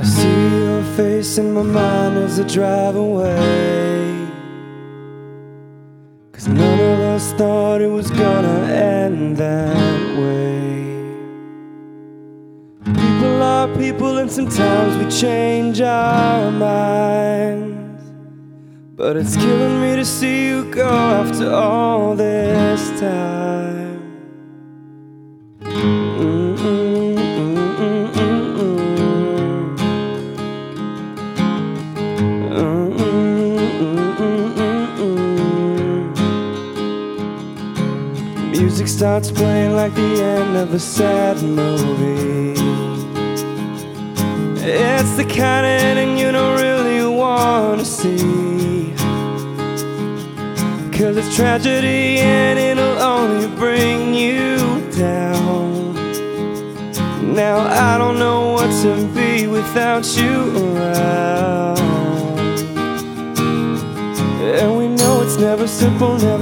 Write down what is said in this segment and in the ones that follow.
I see your face in my mind as I drive away. Cause none of us thought it was gonna end that way. People are people, and sometimes we change our minds. But it's killing me to see you go after all this time. Music starts playing like the end of a sad movie. It's the kind of ending you don't really want to see. Cause it's tragedy and it'll only bring you down. Now I don't know what to be without you around. And we know it's never simple, never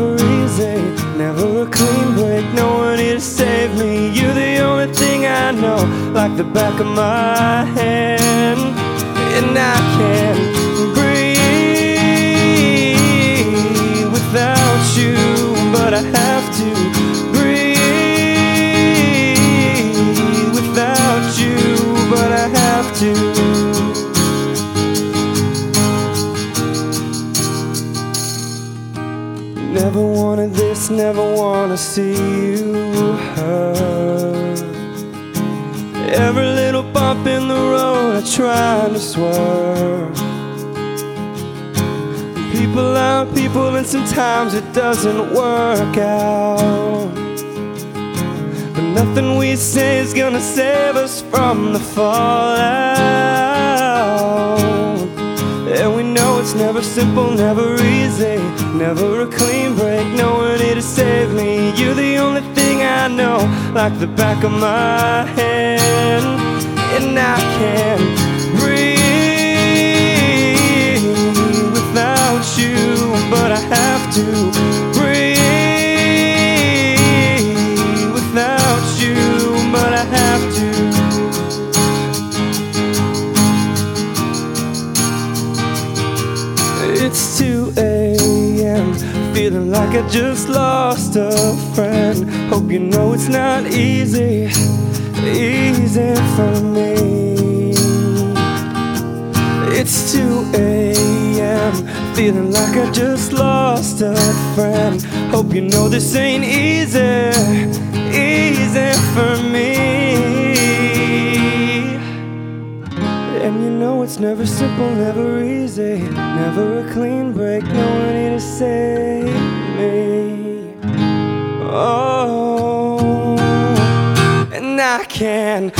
clean. No one here to save me. You're the only thing I know, like the back of my hand. And I can't breathe without you, but I have to breathe without you, but I have to. Never wanted this, never wanna see you hurt. Every little bump in the road, I try to swerve. People are people, and sometimes it doesn't work out. But nothing we say is gonna save us from the fallout. It's never simple, never easy, never a clean break. No one here to save me. You're the only thing I know, like the back of my hand. And I can't breathe It's 2 a.m. Feeling like I just lost a friend. Hope you know it's not easy, easy for me. It's 2 a.m. Feeling like I just lost a friend. Hope you know this ain't easy, easy for me. It's never simple, never easy, never a clean break. No one here to save me. Oh, and I can't